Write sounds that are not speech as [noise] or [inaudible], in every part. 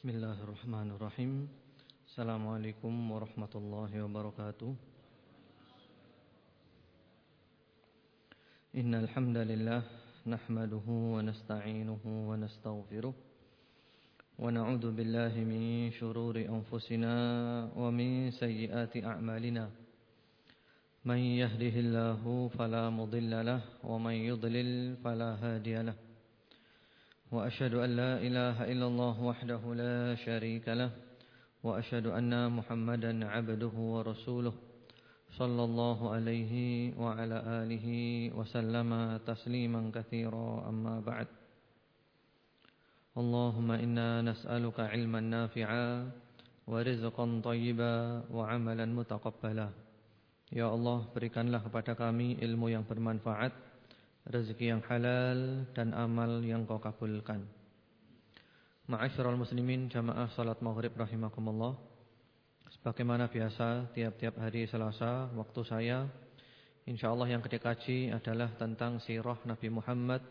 Bismillahirrahmanirrahim. Assalamualaikum warahmatullahi wabarakatuh. Innal hamdalillah nahmaduhu wa nasta'inuhu wa nastaghfiruh wa na'udzu billahi min shururi anfusina wa min sayyiati a'malina. Man yahdihillahu fala wa man yudlil fala وأشهد أن لا إله إلا الله وحده لا شريك له وأشهد أن محمدا عبده ورسوله صلى الله عليه وعلى آله وسلم تسليما كثيرا. أما بعد اللهم إنا نسألك علما نافعا ورزقا طيبا وعملا متقبلا. Ya Allah berikanlah kepada kami ilmu yang bermanfaat. Rezeki yang halal dan amal yang kau kabulkan. Ma'asyiral muslimin jamaah salat maghrib rahimakumullah. Sebagaimana biasa tiap-tiap hari Selasa waktu saya insyaallah yang kita adalah tentang sirah Nabi Muhammad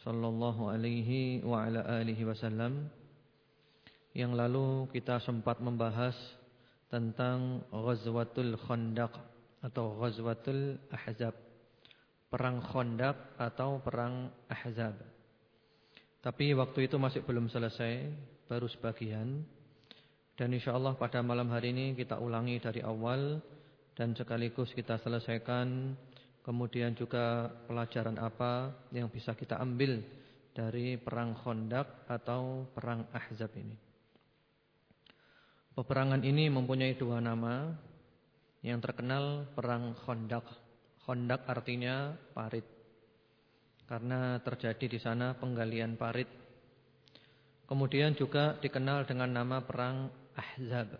sallallahu alaihi wa ala alihi wasallam. Yang lalu kita sempat membahas tentang Ghazwatul Khandaq atau Ghazwatul Ahzab perang Khandaq atau perang Ahzab. Tapi waktu itu masih belum selesai, baru sebagian. Dan insyaallah pada malam hari ini kita ulangi dari awal dan sekaligus kita selesaikan kemudian juga pelajaran apa yang bisa kita ambil dari perang Khandaq atau perang Ahzab ini. Peperangan ini mempunyai dua nama. Yang terkenal perang Khandaq Hondak artinya parit. Karena terjadi di sana penggalian parit. Kemudian juga dikenal dengan nama perang Ahzab.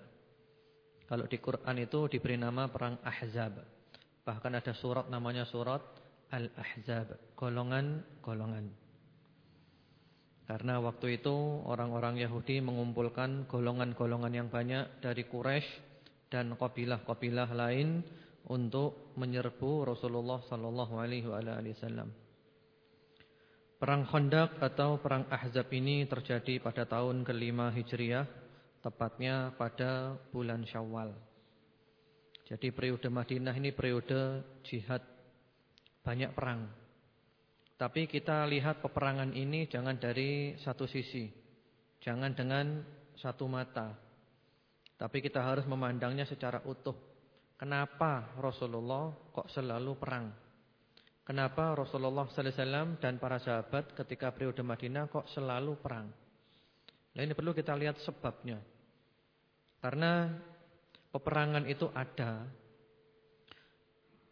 Kalau di Quran itu diberi nama perang Ahzab. Bahkan ada surat namanya surat Al-Ahzab, golongan-golongan. Karena waktu itu orang-orang Yahudi mengumpulkan golongan-golongan yang banyak dari Quraisy dan kabilah-kabilah lain untuk menyerbu Rasulullah sallallahu alaihi wasallam. Perang Khandaq atau perang Ahzab ini terjadi pada tahun kelima Hijriah, tepatnya pada bulan Syawal. Jadi periode Madinah ini periode jihad banyak perang. Tapi kita lihat peperangan ini jangan dari satu sisi. Jangan dengan satu mata. Tapi kita harus memandangnya secara utuh. Kenapa Rasulullah kok selalu perang? Kenapa Rasulullah sallallahu alaihi wasallam dan para sahabat ketika periode Madinah kok selalu perang? Nah ini perlu kita lihat sebabnya. Karena peperangan itu ada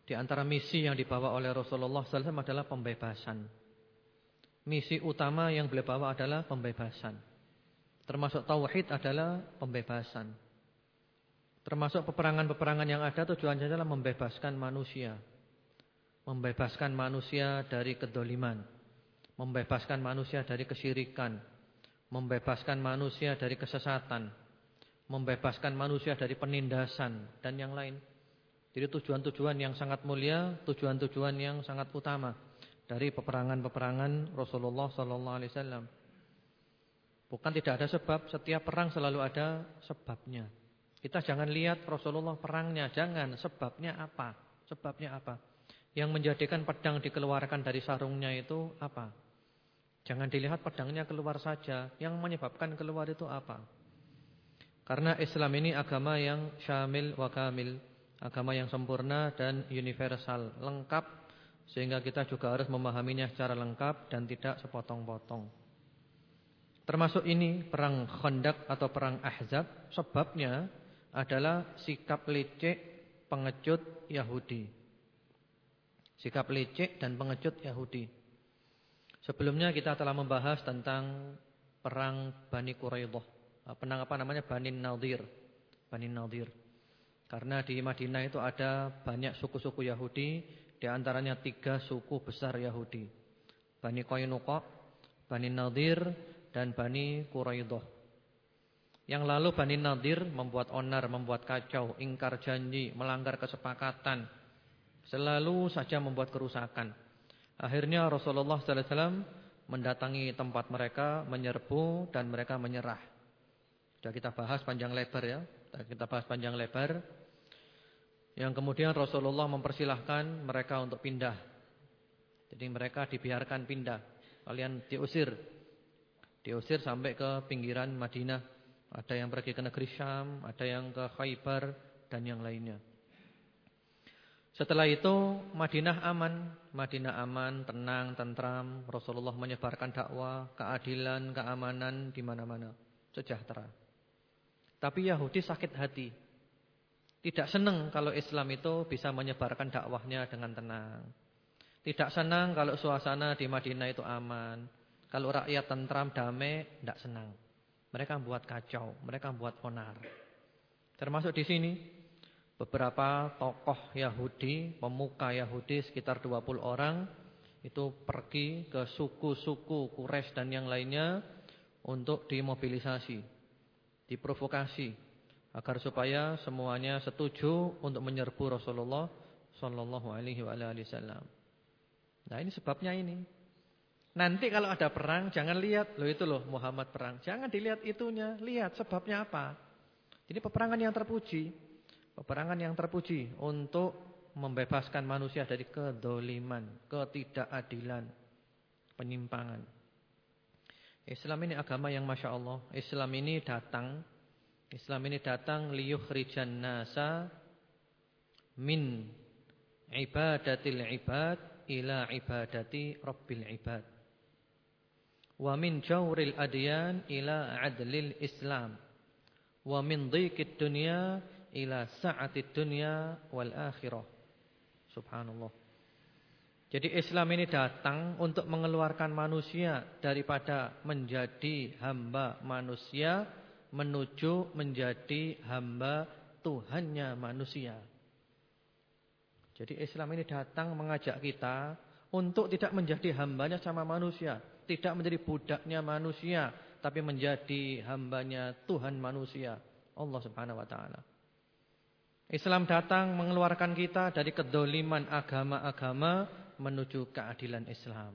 di antara misi yang dibawa oleh Rasulullah sallallahu alaihi wasallam adalah pembebasan. Misi utama yang beliau bawa adalah pembebasan. Termasuk tauhid adalah pembebasan. Termasuk peperangan-peperangan yang ada tujuannya adalah membebaskan manusia. Membebaskan manusia dari kedoliman. Membebaskan manusia dari kesyirikan. Membebaskan manusia dari kesesatan. Membebaskan manusia dari penindasan dan yang lain. Jadi tujuan-tujuan yang sangat mulia, tujuan-tujuan yang sangat utama dari peperangan-peperangan Rasulullah sallallahu alaihi wasallam. Bukan tidak ada sebab, setiap perang selalu ada sebabnya. Kita jangan lihat Rasulullah perangnya, jangan sebabnya apa? Sebabnya apa? Yang menjadikan pedang dikeluarkan dari sarungnya itu apa? Jangan dilihat pedangnya keluar saja, yang menyebabkan keluar itu apa? Karena Islam ini agama yang syamil wa kamil, agama yang sempurna dan universal, lengkap sehingga kita juga harus memahaminya secara lengkap dan tidak sepotong-potong. Termasuk ini perang Khandaq atau perang Ahzab, sebabnya adalah sikap lecek pengecut Yahudi. Sikap lecek dan pengecut Yahudi. Sebelumnya kita telah membahas tentang perang Bani Quraidah. Penang apa namanya Bani Nadir. Bani Nadir. Karena di Madinah itu ada banyak suku-suku Yahudi, di antaranya tiga suku besar Yahudi. Bani Qainuqa, Bani Nadir dan Bani Quraidah. Yang lalu Bani Nadir membuat onar, membuat kacau, ingkar janji, melanggar kesepakatan. Selalu saja membuat kerusakan. Akhirnya Rasulullah SAW mendatangi tempat mereka, menyerbu dan mereka menyerah. Sudah kita bahas panjang lebar ya. Kita bahas panjang lebar. Yang kemudian Rasulullah mempersilahkan mereka untuk pindah. Jadi mereka dibiarkan pindah. Kalian diusir. Diusir sampai ke pinggiran Madinah. Ada yang pergi ke negeri Syam, ada yang ke Khaybar dan yang lainnya. Setelah itu Madinah aman, Madinah aman, tenang, tentram. Rasulullah menyebarkan dakwah, keadilan, keamanan di mana-mana, sejahtera. Tapi Yahudi sakit hati. Tidak senang kalau Islam itu bisa menyebarkan dakwahnya dengan tenang. Tidak senang kalau suasana di Madinah itu aman. Kalau rakyat tentram, damai, tidak senang. Mereka buat kacau, mereka buat onar. Termasuk di sini beberapa tokoh Yahudi, pemuka Yahudi sekitar 20 orang itu pergi ke suku-suku Quraisy dan yang lainnya untuk dimobilisasi diprovokasi agar supaya semuanya setuju untuk menyerbu Rasulullah sallallahu alaihi wasallam. Nah, ini sebabnya ini. Nanti kalau ada perang jangan lihat loh itu loh Muhammad perang. Jangan dilihat itunya, lihat sebabnya apa. Jadi peperangan yang terpuji, peperangan yang terpuji untuk membebaskan manusia dari kedoliman, ketidakadilan, penyimpangan. Islam ini agama yang Masya Allah Islam ini datang Islam ini datang liyukhrijan nasa Min ibadatil ibad Ila ibadati rabbil ibad Wa min jawril adyan Ila adlil islam. Wa min dhikid dunya Ila sa'atid dunya Wal akhirah. Subhanallah. Jadi Islam ini datang untuk mengeluarkan manusia daripada menjadi hamba manusia menuju menjadi hamba Tuhannya manusia. Jadi Islam ini datang mengajak kita untuk tidak menjadi hambanya sama manusia, tidak menjadi budaknya manusia, tapi menjadi hambanya Tuhan manusia, Allah Subhanahu wa taala. Islam datang mengeluarkan kita dari kedoliman agama-agama menuju keadilan Islam.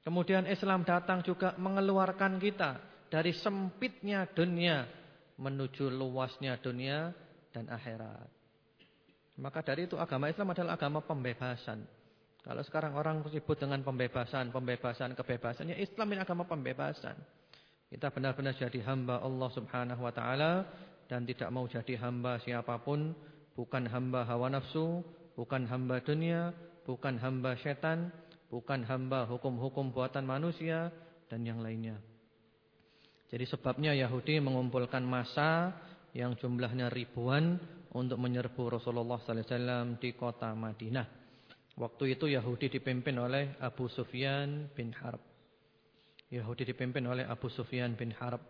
Kemudian Islam datang juga mengeluarkan kita dari sempitnya dunia menuju luasnya dunia dan akhirat. Maka dari itu agama Islam adalah agama pembebasan. Kalau sekarang orang sibuk dengan pembebasan, pembebasan, kebebasan, ya Islam ini agama pembebasan. Kita benar-benar jadi hamba Allah Subhanahu wa taala dan tidak mau jadi hamba siapa pun, bukan hamba hawa nafsu, bukan hamba dunia, bukan hamba setan, bukan hamba hukum-hukum buatan manusia dan yang lainnya. Jadi sebabnya Yahudi mengumpulkan massa yang jumlahnya ribuan untuk menyerbu Rasulullah sallallahu alaihi wasallam di kota Madinah. Waktu itu Yahudi dipimpin oleh Abu Sufyan bin Harb. Yahudi dipimpin oleh Abu Sufyan bin Harb.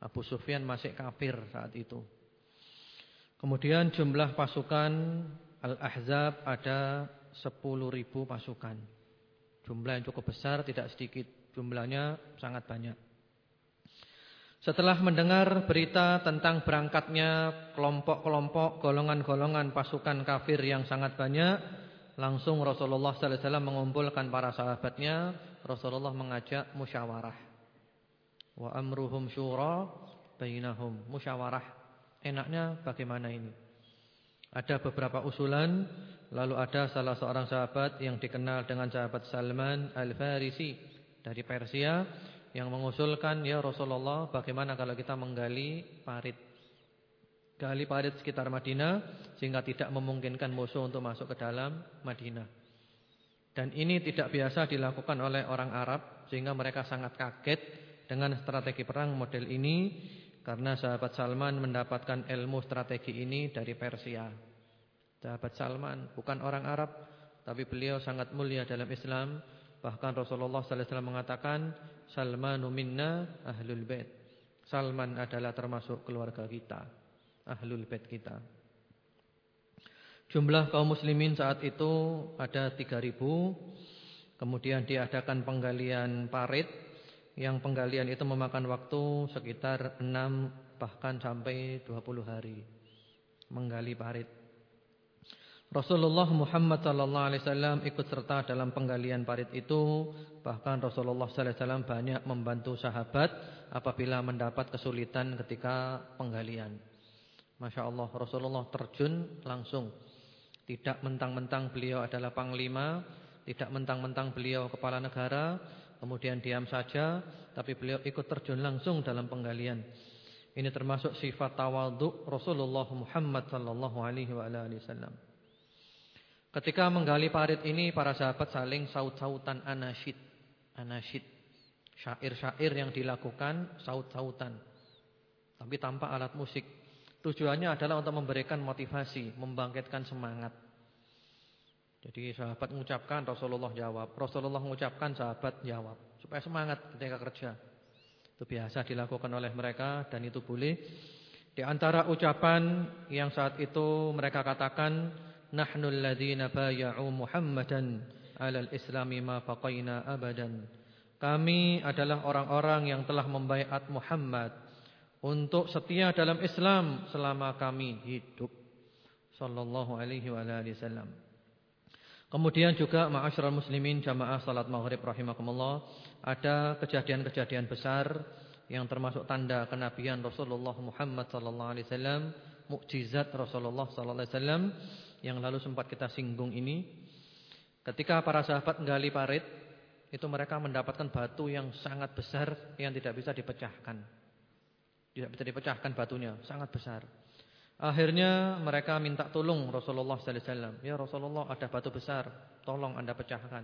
Abu Sufyan masih kafir saat itu. Kemudian jumlah pasukan Al-Ahzab ada 10 ribu pasukan. Jumlah yang cukup besar, tidak sedikit. Jumlahnya sangat banyak. Setelah mendengar berita tentang berangkatnya kelompok-kelompok, golongan-golongan pasukan kafir yang sangat banyak, langsung Rasulullah sallallahu alaihi wasallam mengumpulkan para sahabatnya. Rasulullah mengajak musyawarah. Wa amruhum syura bainahum. Musyawarah. Enaknya bagaimana ini? Ada beberapa usulan Lalu ada salah seorang sahabat yang dikenal dengan sahabat Salman Al-Farisi dari Persia yang mengusulkan, "Ya Rasulullah, bagaimana kalau kita menggali parit? Gali parit sekitar Madinah sehingga tidak memungkinkan musuh untuk masuk ke dalam Madinah." Dan ini tidak biasa dilakukan oleh orang Arab sehingga mereka sangat kaget dengan strategi perang model ini karena sahabat Salman mendapatkan ilmu strategi ini dari Persia. Sahabat Salman bukan orang Arab tapi beliau sangat mulia dalam Islam. Bahkan Rasulullah sallallahu alaihi wasallam mengatakan Salmanu minna ahlul bait. Salman adalah termasuk keluarga kita, ahlul bait kita. Jumlah kaum muslimin saat itu ada 3000. Kemudian diadakan penggalian parit yang penggalian itu memakan waktu sekitar 6 bahkan sampai 20 hari menggali parit. Rasulullah Muhammad sallallahu alaihi wasallam ikut serta dalam penggalian parit itu, bahkan Rasulullah sallallahu alaihi wasallam banyak membantu sahabat apabila mendapat kesulitan ketika penggalian. Masya Allah Rasulullah terjun langsung. Tidak mentang-mentang beliau adalah panglima, tidak mentang-mentang beliau kepala negara, kemudian diam saja, tapi beliau ikut terjun langsung dalam penggalian. Ini termasuk sifat tawadhu Rasulullah Muhammad sallallahu alaihi wasallam. Ketika menggali parit ini para sahabat saling saut-sautan anasyid. Anasyid. Syair-syair yang dilakukan saut-sautan. Tapi tanpa alat musik. Tujuannya adalah untuk memberikan motivasi, membangkitkan semangat. Jadi sahabat mengucapkan, Rasulullah jawab. Rasulullah mengucapkan, sahabat jawab. Supaya semangat ketika kerja. Itu biasa dilakukan oleh mereka dan itu boleh. Di antara ucapan yang saat itu mereka katakan nahnu alladhina bay'u Muhammadan 'ala al-islami ma faqaina abadan. Kami adalah orang-orang yang telah membaiat Muhammad untuk setia dalam Islam selama kami hidup. Sallallahu alaihi wa wasallam. Kemudian juga ma'asyiral muslimin jamaah salat maghrib rahimakumullah, ada kejadian-kejadian besar yang termasuk tanda kenabian Rasulullah Muhammad sallallahu alaihi wasallam, mukjizat Rasulullah sallallahu alaihi wasallam yang lalu sempat kita singgung ini. Ketika para sahabat menggali parit, itu mereka mendapatkan batu yang sangat besar yang tidak bisa dipecahkan. Tidak bisa dipecahkan batunya, sangat besar. Akhirnya mereka minta tolong Rasulullah sallallahu alaihi wasallam. Ya Rasulullah, ada batu besar, tolong Anda pecahkan.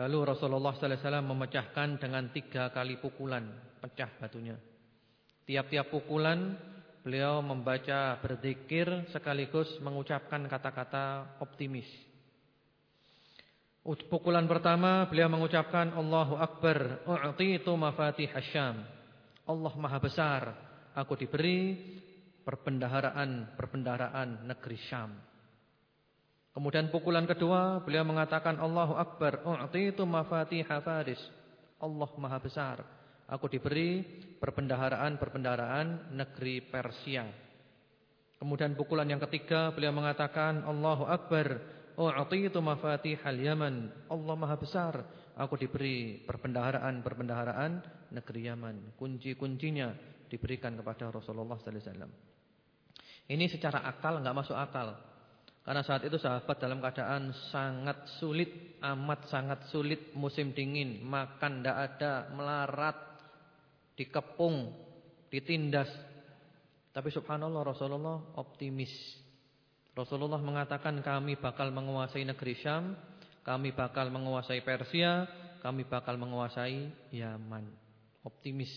Lalu Rasulullah sallallahu alaihi wasallam memecahkan dengan tiga kali pukulan, pecah batunya. Tiap-tiap pukulan beliau membaca berzikir sekaligus mengucapkan kata-kata optimis. Pukulan pertama beliau mengucapkan Allahu Akbar, u'titu mafatih Syam. Allah Maha Besar, aku diberi perbendaharaan-perbendaharaan negeri Syam. Kemudian pukulan kedua beliau mengatakan Allahu Akbar, u'titu mafatih Faris. Allah Maha Besar, Aku diberi perbendaharaan-perbendaharaan negeri Persia. Kemudian pukulan yang ketiga beliau mengatakan Allahu Akbar. U'titu mafatihal Yaman. Allah Maha Besar. Aku diberi perbendaharaan-perbendaharaan negeri Yaman. Kunci-kuncinya diberikan kepada Rasulullah sallallahu alaihi wasallam. Ini secara akal enggak masuk akal. Karena saat itu sahabat dalam keadaan sangat sulit, amat sangat sulit musim dingin, makan tidak ada, melarat, dikepung, ditindas. Tapi subhanallah Rasulullah optimis. Rasulullah mengatakan kami bakal menguasai negeri Syam, kami bakal menguasai Persia, kami bakal menguasai Yaman. Optimis.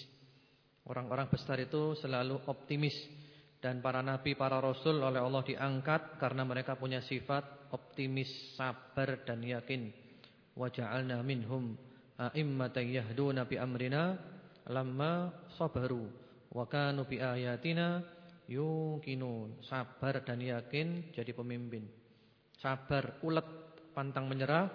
Orang-orang besar itu selalu optimis dan para nabi, para rasul oleh Allah diangkat karena mereka punya sifat optimis, sabar dan yakin. Wa ja'alna minhum a'immatan yahduna bi amrina lamma sabaru wa kanu bi ayatina yuqinun. Sabar dan yakin jadi pemimpin. Sabar, ulet, pantang menyerah,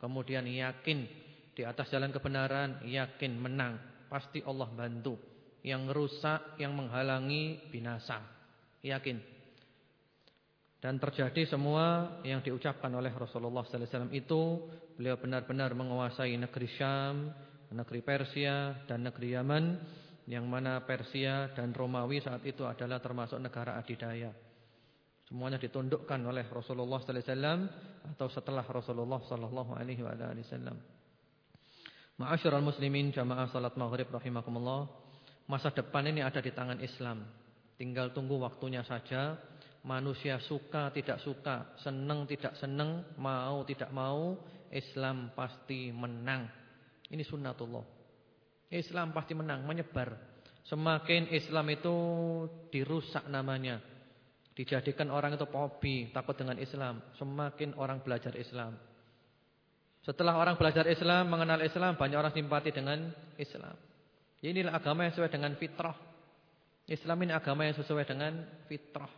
kemudian yakin di atas jalan kebenaran, yakin menang. Pasti Allah bantu. Yang rusak, yang menghalangi binasa. Yakin. Dan terjadi semua yang diucapkan oleh Rasulullah sallallahu alaihi wasallam itu, beliau benar-benar menguasai negeri Syam, negeri Persia dan negeri Yaman yang mana Persia dan Romawi saat itu adalah termasuk negara adidaya. Semuanya ditundukkan oleh Rasulullah sallallahu alaihi wasallam atau setelah Rasulullah sallallahu alaihi wasallam. Ma'asyiral muslimin jamaah salat maghrib rahimakumullah. Masa depan ini ada di tangan Islam. Tinggal tunggu waktunya saja. Manusia suka tidak suka, senang tidak senang, mau tidak mau, Islam pasti menang. Ini sunnatullah. Islam pasti menang, menyebar. Semakin Islam itu dirusak namanya. Dijadikan orang itu pobi, takut dengan Islam. Semakin orang belajar Islam. Setelah orang belajar Islam, mengenal Islam, banyak orang simpati dengan Islam. Inilah agama yang sesuai dengan fitrah. Islam ini agama yang sesuai dengan fitrah.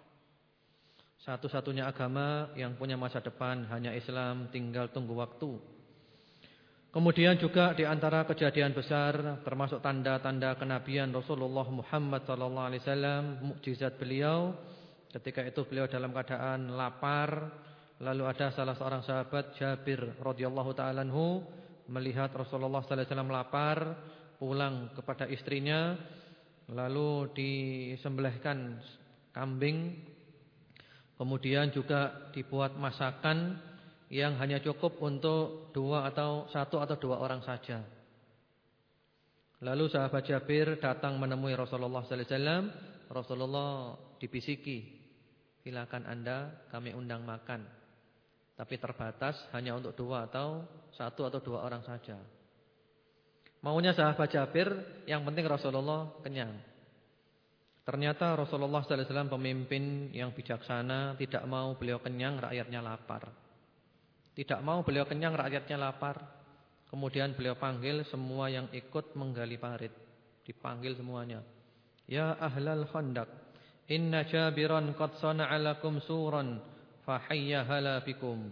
Satu-satunya agama yang punya masa depan hanya Islam, tinggal tunggu waktu. Kemudian juga di antara kejadian besar termasuk tanda-tanda kenabian Rasulullah Muhammad sallallahu alaihi wasallam, mukjizat beliau Ketika itu beliau dalam keadaan lapar, lalu ada salah seorang sahabat Jabir radhiyallahu taala melihat Rasulullah sallallahu alaihi wasallam lapar, pulang kepada istrinya, lalu disembelihkan kambing, kemudian juga dibuat masakan yang hanya cukup untuk dua atau satu atau dua orang saja. Lalu sahabat Jabir datang menemui Rasulullah sallallahu alaihi wasallam. Rasulullah dibisiki, Silakan Anda kami undang makan. Tapi terbatas hanya untuk dua atau satu atau dua orang saja. Maunya sahabat Jabir, yang penting Rasulullah kenyang. Ternyata Rasulullah sallallahu alaihi pemimpin yang bijaksana, tidak mau beliau kenyang, rakyatnya lapar. Tidak mau beliau kenyang, rakyatnya lapar. Kemudian beliau panggil semua yang ikut menggali parit. Dipanggil semuanya. Ya ahlal khandaq Inna Jabiran qad sana'a lakum suran fahayya hala bikum.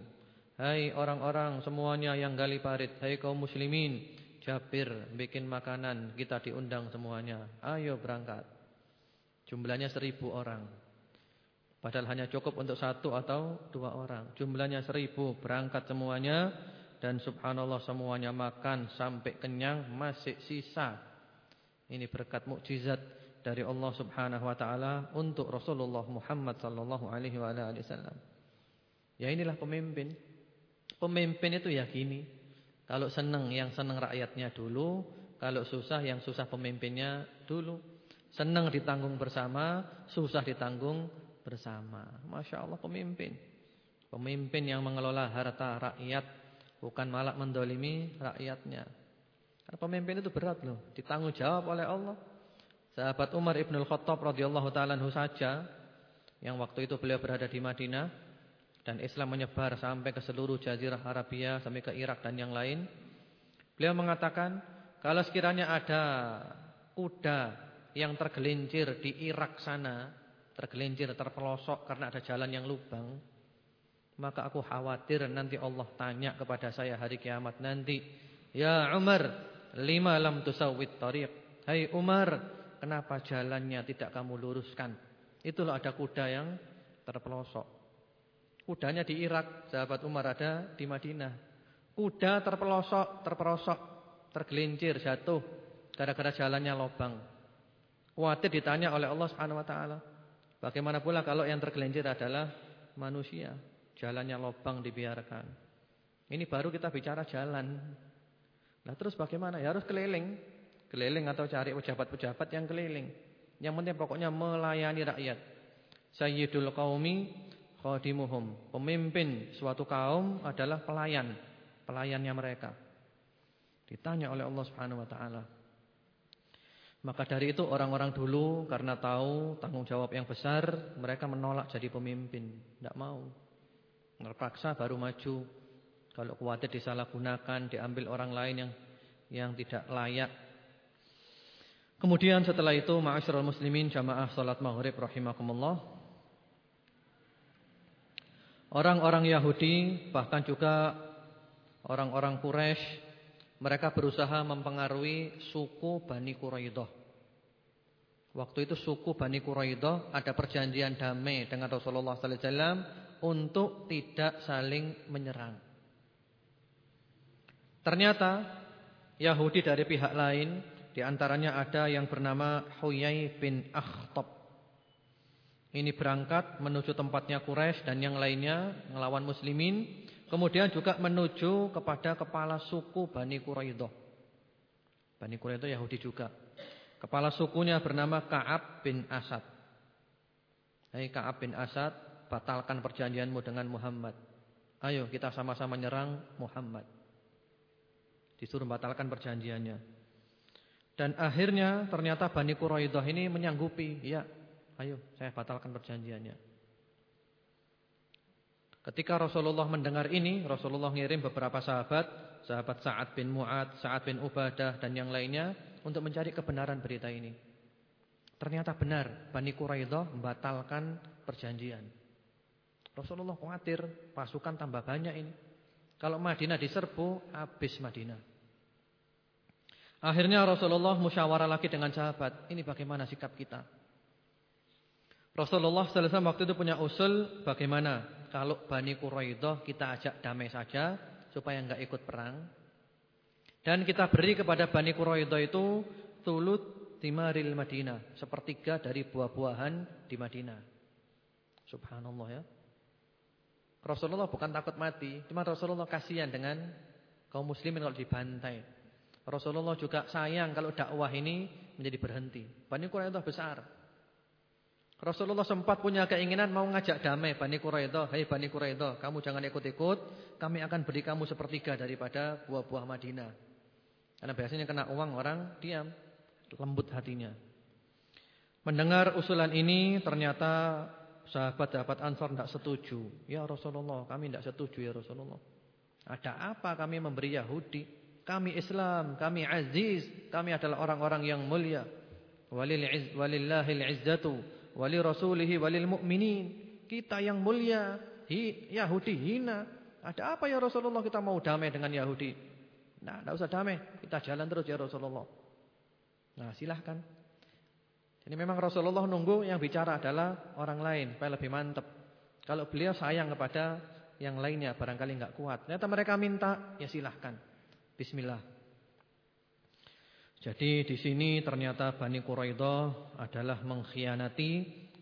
Hai orang-orang semuanya yang gali parit, hai kaum muslimin, Jabir bikin makanan, kita diundang semuanya. Ayo berangkat. Jumlahnya seribu orang. Padahal hanya cukup untuk satu atau dua orang. Jumlahnya seribu berangkat semuanya dan subhanallah semuanya makan sampai kenyang masih sisa. Ini berkat mukjizat dari Allah Subhanahu wa taala untuk Rasulullah Muhammad sallallahu alaihi wasallam. Ya inilah pemimpin. Pemimpin itu ya gini. Kalau senang yang senang rakyatnya dulu, kalau susah yang susah pemimpinnya dulu. Senang ditanggung bersama, susah ditanggung bersama. Masya Allah pemimpin. Pemimpin yang mengelola harta rakyat bukan malah mendolimi rakyatnya. Karena pemimpin itu berat loh, ditanggung jawab oleh Allah. Sahabat Umar Ibn Khattab radhiyallahu taala saja yang waktu itu beliau berada di Madinah dan Islam menyebar sampai ke seluruh jazirah Arabia sampai ke Irak dan yang lain. Beliau mengatakan, kalau sekiranya ada kuda yang tergelincir di Irak sana, tergelincir terpelosok karena ada jalan yang lubang, maka aku khawatir nanti Allah tanya kepada saya hari kiamat nanti, "Ya Umar, lima lam tusawwit tariq?" Hai Umar, Kenapa jalannya tidak kamu luruskan? Itulah ada kuda yang terpelosok. Kudanya di Irak, sahabat Umar ada di Madinah. Kuda terpelosok, terperosok, tergelincir, jatuh gara-gara jalannya lobang. Khawatir ditanya oleh Allah Subhanahu wa taala. Bagaimana pula kalau yang tergelincir adalah manusia, jalannya lobang dibiarkan. Ini baru kita bicara jalan. Nah, terus bagaimana? Ya harus keliling. Keliling atau cari pejabat-pejabat yang keliling. Yang penting pokoknya melayani rakyat. Sayyidul qaumi khadimuhum. Pemimpin suatu kaum adalah pelayan, pelayannya mereka. Ditanya oleh Allah Subhanahu wa taala. Maka dari itu orang-orang dulu karena tahu tanggung jawab yang besar, mereka menolak jadi pemimpin, tidak mau. Terpaksa baru maju. Kalau khawatir disalahgunakan, diambil orang lain yang yang tidak layak Kemudian setelah itu ma'asyiral muslimin jamaah salat maghrib rahimakumullah. Orang-orang Yahudi bahkan juga orang-orang Quraisy mereka berusaha mempengaruhi suku Bani Quraidah. Waktu itu suku Bani Quraidah ada perjanjian damai dengan Rasulullah sallallahu alaihi wasallam untuk tidak saling menyerang. Ternyata Yahudi dari pihak lain di antaranya ada yang bernama Huyai bin Akhtab. Ini berangkat menuju tempatnya Quraisy dan yang lainnya melawan muslimin, kemudian juga menuju kepada kepala suku Bani Quraidah. Bani Quraidah Yahudi juga. Kepala sukunya bernama Ka'ab bin Asad. Hai Ka'ab bin Asad, batalkan perjanjianmu dengan Muhammad. Ayo kita sama-sama nyerang Muhammad. Disuruh batalkan perjanjiannya. Dan akhirnya ternyata Bani Quraidah ini menyanggupi, ya, ayo saya batalkan perjanjiannya. Ketika Rasulullah mendengar ini, Rasulullah ngirim beberapa sahabat, sahabat Sa'ad bin Mu'ad, Sa'ad bin Ubadah dan yang lainnya untuk mencari kebenaran berita ini. Ternyata benar, Bani Quraidah membatalkan perjanjian. Rasulullah khawatir pasukan tambah banyak ini. Kalau Madinah diserbu, habis Madinah. Akhirnya Rasulullah musyawarah lagi dengan sahabat. Ini bagaimana sikap kita? Rasulullah wasallam waktu itu punya usul bagaimana kalau Bani Quraidah kita ajak damai saja supaya enggak ikut perang. Dan kita beri kepada Bani Quraidah itu tulut timaril Madinah, sepertiga dari buah-buahan di Madinah. Subhanallah ya. Rasulullah bukan takut mati, cuma Rasulullah kasihan dengan kaum muslimin kalau dibantai. Rasulullah juga sayang kalau dakwah ini menjadi berhenti. Bani Quraidah besar. Rasulullah sempat punya keinginan mau ngajak damai Bani Quraidah. Hei Bani Quraidah, kamu jangan ikut-ikut. Kami akan beri kamu sepertiga daripada buah-buah Madinah. Karena biasanya kena uang orang diam. Lembut hatinya. Mendengar usulan ini ternyata sahabat-sahabat Ansar tidak setuju. Ya Rasulullah, kami tidak setuju ya Rasulullah. Ada apa kami memberi Yahudi? Kami Islam, kami aziz, kami adalah orang-orang yang mulia. Walillahil izzatu wali rasulihi walil mu'minin. Kita yang mulia, hi, Yahudi hina. Ada apa ya Rasulullah kita mau damai dengan Yahudi? Nah, tidak usah damai, kita jalan terus ya Rasulullah. Nah, silahkan. Jadi memang Rasulullah nunggu yang bicara adalah orang lain, supaya lebih mantap. Kalau beliau sayang kepada yang lainnya, barangkali nggak kuat. Ternyata mereka minta, ya silahkan. Bismillah. Jadi di sini ternyata Bani Quraidah adalah mengkhianati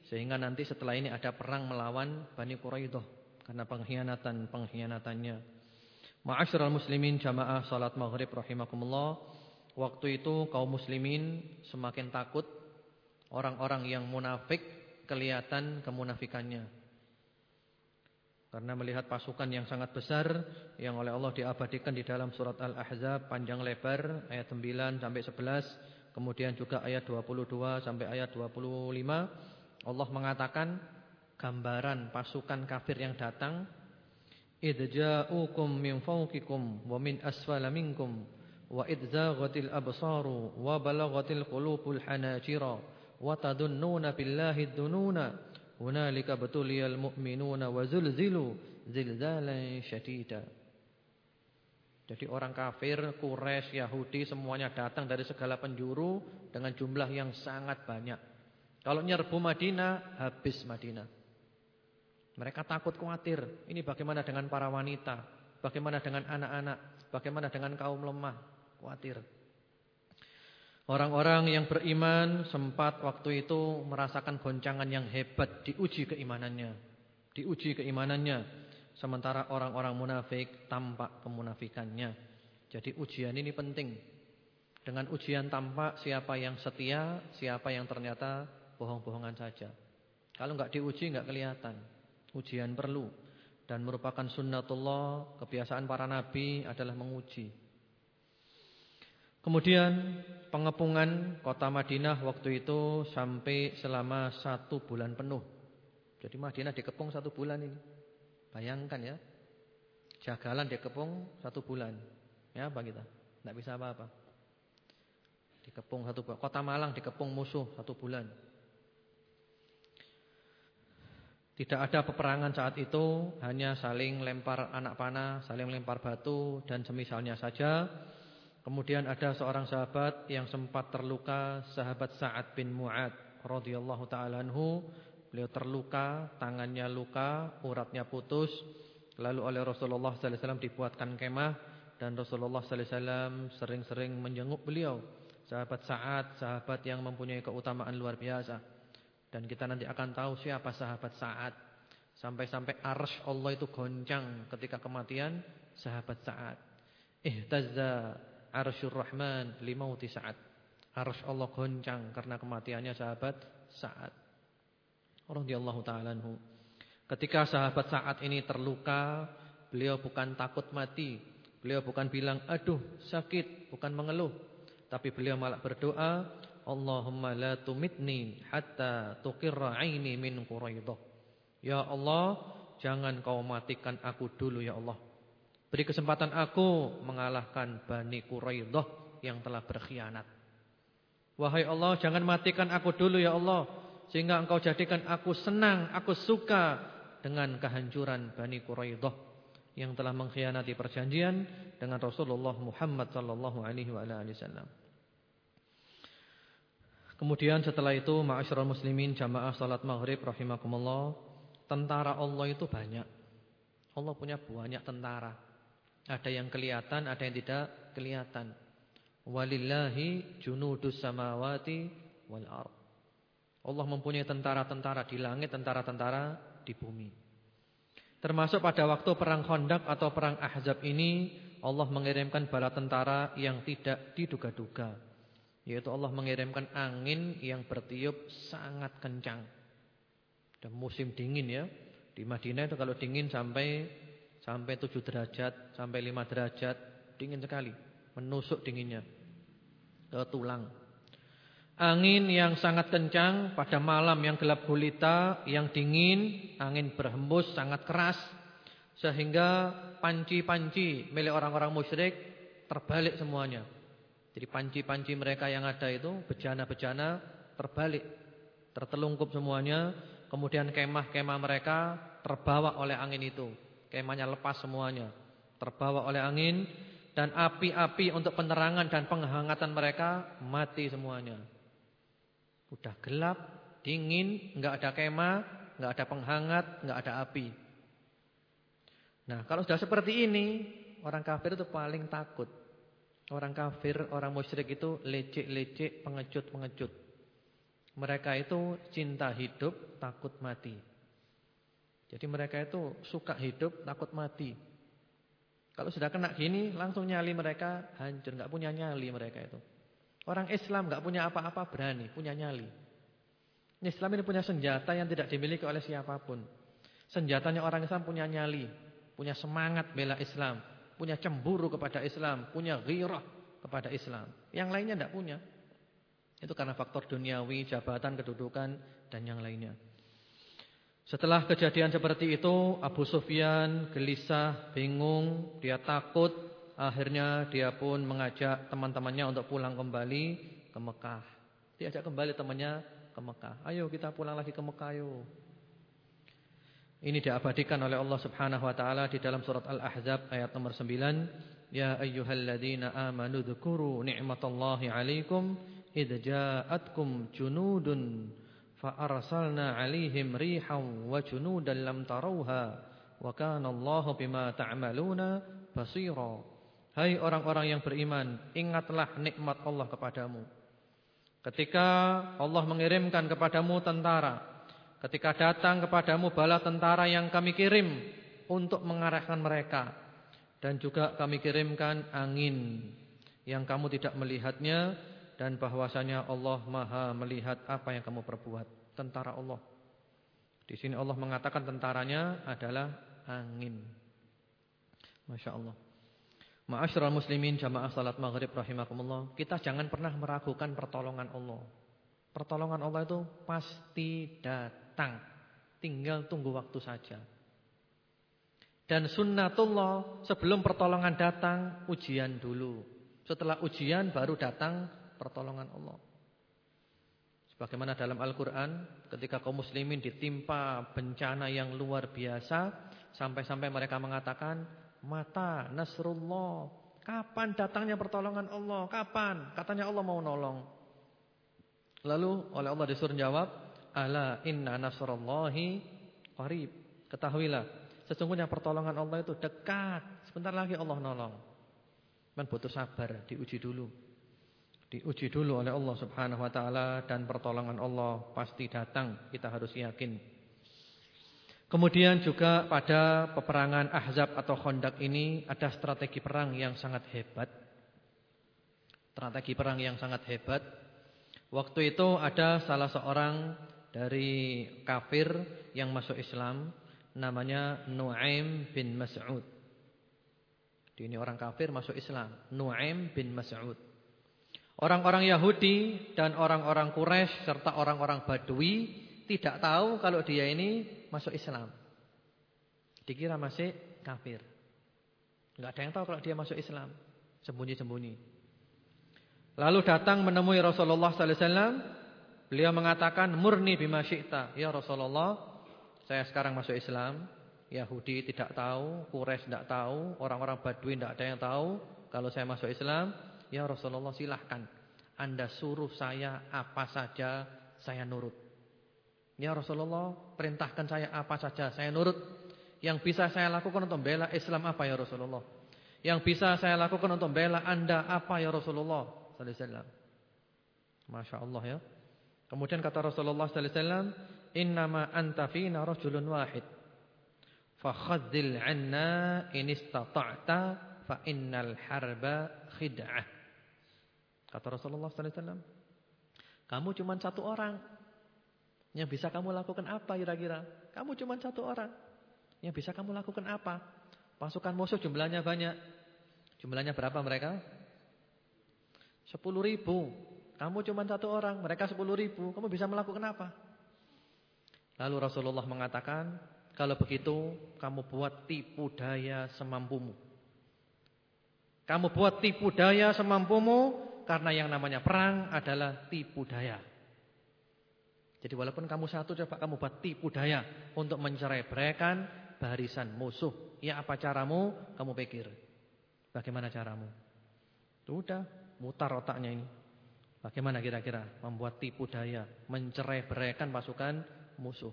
sehingga nanti setelah ini ada perang melawan Bani Quraidah karena pengkhianatan-pengkhianatannya. Ma'asyiral muslimin jamaah salat maghrib rahimakumullah. Waktu itu kaum muslimin semakin takut orang-orang yang munafik kelihatan kemunafikannya. Karena melihat pasukan yang sangat besar yang oleh Allah diabadikan di dalam surat Al-Ahzab panjang lebar ayat 9 sampai 11, kemudian juga ayat 22 sampai ayat 25, Allah mengatakan gambaran pasukan kafir yang datang idja'ukum min fawqikum wa min asfala minkum wa idzaghatil absaru wa balaghatil qulubul hanajira wa tadunnuna billahi dununa Hunalika betuliyal mu'minuna wa zulzilu zilzalan syadida. Jadi orang kafir, Quraisy, Yahudi semuanya datang dari segala penjuru dengan jumlah yang sangat banyak. Kalau nyerbu Madinah, habis Madinah. Mereka takut khawatir. Ini bagaimana dengan para wanita? Bagaimana dengan anak-anak? Bagaimana dengan kaum lemah? Khawatir. Orang-orang yang beriman sempat waktu itu merasakan goncangan yang hebat diuji keimanannya. Diuji keimanannya. Sementara orang-orang munafik tampak kemunafikannya. Jadi ujian ini penting. Dengan ujian tampak siapa yang setia, siapa yang ternyata bohong-bohongan saja. Kalau enggak diuji enggak kelihatan. Ujian perlu dan merupakan sunnatullah, kebiasaan para nabi adalah menguji. Kemudian pengepungan kota Madinah waktu itu sampai selama satu bulan penuh. Jadi Madinah dikepung satu bulan ini. Bayangkan ya. Jagalan dikepung satu bulan. Ya apa kita? Tidak bisa apa-apa. Dikepung satu bulan. Kota Malang dikepung musuh satu bulan. Tidak ada peperangan saat itu. Hanya saling lempar anak panah, saling lempar batu dan semisalnya saja. Kemudian ada seorang sahabat yang sempat terluka, sahabat Sa'ad bin Mu'ad radhiyallahu taala anhu. Beliau terluka, tangannya luka, uratnya putus. Lalu oleh Rasulullah sallallahu alaihi wasallam dibuatkan kemah dan Rasulullah sallallahu alaihi wasallam sering-sering menjenguk beliau. Sahabat Sa'ad, sahabat yang mempunyai keutamaan luar biasa. Dan kita nanti akan tahu siapa sahabat Sa'ad. Sampai-sampai arsy Allah itu goncang ketika kematian sahabat Sa'ad. Ihtazza arsyur rahman limauti Sa'ad. Arsy Allah goncang karena kematiannya sahabat Sa'ad. Radhiyallahu taala anhu. Ketika sahabat Sa'ad ini terluka, beliau bukan takut mati. Beliau bukan bilang, "Aduh, sakit," bukan mengeluh. Tapi beliau malah berdoa, "Allahumma la tumitni hatta tuqirra 'aini min Quraidah." Ya Allah, jangan kau matikan aku dulu ya Allah Beri kesempatan aku mengalahkan Bani Quraidah yang telah berkhianat. Wahai Allah, jangan matikan aku dulu ya Allah. Sehingga engkau jadikan aku senang, aku suka dengan kehancuran Bani Quraidah yang telah mengkhianati perjanjian dengan Rasulullah Muhammad wasallam. Kemudian setelah itu ma'asyiral muslimin jamaah salat maghrib rahimakumullah, tentara Allah itu banyak. Allah punya banyak tentara. Ada yang kelihatan, ada yang tidak kelihatan. Walillahi junudus samawati wal ard. Allah mempunyai tentara-tentara di langit, tentara-tentara di bumi. Termasuk pada waktu perang Khandaq atau perang Ahzab ini, Allah mengirimkan bala tentara yang tidak diduga-duga. Yaitu Allah mengirimkan angin yang bertiup sangat kencang. Dan musim dingin ya. Di Madinah itu kalau dingin sampai sampai 7 derajat, sampai 5 derajat, dingin sekali. Menusuk dinginnya ke tulang. Angin yang sangat kencang pada malam yang gelap gulita, yang dingin, angin berhembus sangat keras sehingga panci-panci milik orang-orang musyrik terbalik semuanya. Jadi panci-panci mereka yang ada itu bejana-bejana terbalik, tertelungkup semuanya, kemudian kemah-kemah mereka terbawa oleh angin itu. Kemahnya lepas semuanya, terbawa oleh angin dan api-api untuk penerangan dan penghangatan mereka mati semuanya. Udah gelap, dingin, enggak ada kemah, enggak ada penghangat, enggak ada api. Nah, kalau sudah seperti ini, orang kafir itu paling takut. Orang kafir, orang musyrik itu lecek-lecek, pengecut-pengecut. Mereka itu cinta hidup, takut mati. Jadi mereka itu suka hidup, takut mati. Kalau sudah kena gini, langsung nyali mereka hancur, nggak punya nyali mereka itu. Orang Islam nggak punya apa-apa berani, punya nyali. Islam ini punya senjata yang tidak dimiliki oleh siapa pun. Senjatanya orang Islam punya nyali, punya semangat bela Islam punya cemburu kepada Islam, punya ghirah kepada Islam. Yang lainnya tidak punya. Itu karena faktor duniawi, jabatan, kedudukan dan yang lainnya. Setelah kejadian seperti itu, Abu Sufyan gelisah, bingung, dia takut. Akhirnya dia pun mengajak teman-temannya untuk pulang kembali ke Mekah. Diajak kembali temannya ke Mekah. Ayo kita pulang lagi ke Mekah, ayo. Ini diabadikan oleh Allah Subhanahu wa taala di dalam surat Al-Ahzab ayat nomor 9, "Ya ayyuhalladzina amanu dzkuru ni'matallahi 'alaikum idz ja'atkum junudun fa arsalna 'alaihim rihan wa wa kana Allahu bima ta'maluna basira." Hai orang-orang yang beriman, ingatlah nikmat Allah kepadamu. Ketika Allah mengirimkan kepadamu tentara Ketika datang kepadamu bala tentara yang kami kirim untuk mengarahkan mereka dan juga kami kirimkan angin yang kamu tidak melihatnya dan bahwasanya Allah Maha melihat apa yang kamu perbuat. Tentara Allah. Di sini Allah mengatakan tentaranya adalah angin. Masya Allah. Ma'asyiral muslimin jamaah salat maghrib rahimakumullah. Kita jangan pernah meragukan pertolongan Allah. Pertolongan Allah itu pasti datang. Tinggal tunggu waktu saja. Dan sunnatullah sebelum pertolongan datang, ujian dulu. Setelah ujian baru datang pertolongan Allah. Sebagaimana dalam Al-Quran, ketika kaum muslimin ditimpa bencana yang luar biasa, sampai-sampai mereka mengatakan, mata nasrullah, kapan datangnya pertolongan Allah? Kapan? Katanya Allah mau nolong. Lalu oleh Allah disuruh jawab, Ala inna nasrallahi qarib. Ketahuilah, sesungguhnya pertolongan Allah itu dekat. Sebentar lagi Allah nolong. Man butuh sabar, diuji dulu. Diuji dulu oleh Allah Subhanahu wa taala dan pertolongan Allah pasti datang, kita harus yakin. Kemudian juga pada peperangan Ahzab atau Khandaq ini ada strategi perang yang sangat hebat. Strategi perang yang sangat hebat. Waktu itu ada salah seorang dari kafir yang masuk Islam namanya Nuaim bin Mas'ud. Ini orang kafir masuk Islam, Nuaim bin Mas'ud. Orang-orang Yahudi dan orang-orang Quraisy serta orang-orang Badui tidak tahu kalau dia ini masuk Islam. Dikira masih kafir. Enggak ada yang tahu kalau dia masuk Islam, sembunyi-sembunyi. Lalu datang menemui Rasulullah sallallahu alaihi wasallam Beliau mengatakan murni bima syi'ta. Ya Rasulullah, saya sekarang masuk Islam. Yahudi tidak tahu, Quraisy tidak tahu, orang-orang Badui tidak ada yang tahu kalau saya masuk Islam. Ya Rasulullah silahkan. Anda suruh saya apa saja, saya nurut. Ya Rasulullah, perintahkan saya apa saja, saya nurut. Yang bisa saya lakukan untuk membela Islam apa ya Rasulullah? Yang bisa saya lakukan untuk membela Anda apa ya Rasulullah sallallahu? Masya Allah ya. Kemudian kata Rasulullah sallallahu alaihi wasallam, "Innama anta fina rajulun wahid." Fakhadzil 'anna in istata'ta fa innal harba khid'ah. Kata Rasulullah wasallam, "Kamu cuma satu orang. Yang bisa kamu lakukan apa kira-kira? Kamu cuma satu orang. Yang bisa kamu lakukan apa? Pasukan musuh jumlahnya banyak. Jumlahnya berapa mereka? 10 ribu. Kamu cuma satu orang, mereka 10 ribu. Kamu bisa melakukan apa? Lalu Rasulullah mengatakan, kalau begitu kamu buat tipu daya semampumu. Kamu buat tipu daya semampumu karena yang namanya perang adalah tipu daya. Jadi walaupun kamu satu coba kamu buat tipu daya untuk mencerai beraikan barisan musuh. Ya apa caramu? Kamu pikir. Bagaimana caramu? Sudah mutar otaknya ini. Bagaimana kira-kira membuat tipu daya, mencerai beraikan pasukan musuh.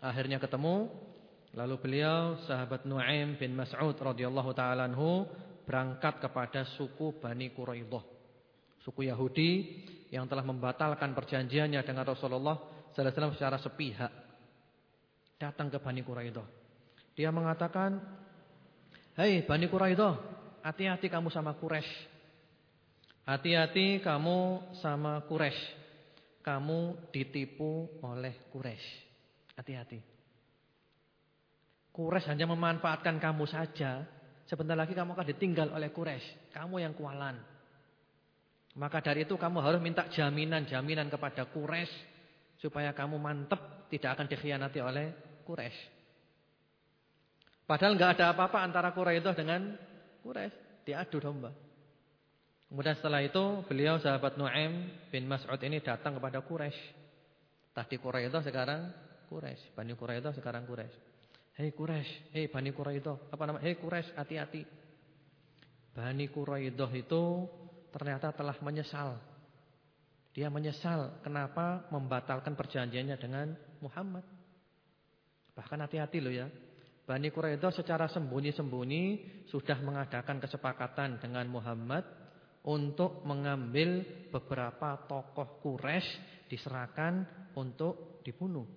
Akhirnya ketemu, lalu beliau sahabat Nuaim bin Mas'ud radhiyallahu taala berangkat kepada suku Bani Quraidah. Suku Yahudi yang telah membatalkan perjanjiannya dengan Rasulullah sallallahu alaihi secara sepihak. Datang ke Bani Quraidah. Dia mengatakan, "Hei Bani Quraidah, hati-hati kamu sama Quraisy." Hati-hati kamu sama Quraisy. Kamu ditipu oleh Quraisy. Hati-hati. Quraisy hanya memanfaatkan kamu saja. Sebentar lagi kamu akan ditinggal oleh Quraisy. Kamu yang kualan. Maka dari itu kamu harus minta jaminan-jaminan kepada Quraisy supaya kamu mantep tidak akan dikhianati oleh Quraisy. Padahal nggak ada apa-apa antara Quraisy dengan Quraisy, diadu domba. Kemudian setelah itu beliau sahabat Nuaim bin Mas'ud ini datang kepada Quraisy. Tadi Quraisy sekarang Quraisy, Bani Quraisy sekarang Quraisy. Hei Quraisy, hei Bani Quraisy, apa nama? Hei Quraisy, hati-hati. Bani Quraisy itu ternyata telah menyesal. Dia menyesal kenapa membatalkan perjanjiannya dengan Muhammad. Bahkan hati-hati loh ya. Bani Quraisy secara sembunyi-sembunyi sudah mengadakan kesepakatan dengan Muhammad untuk mengambil beberapa tokoh Quraisy diserahkan untuk dibunuh.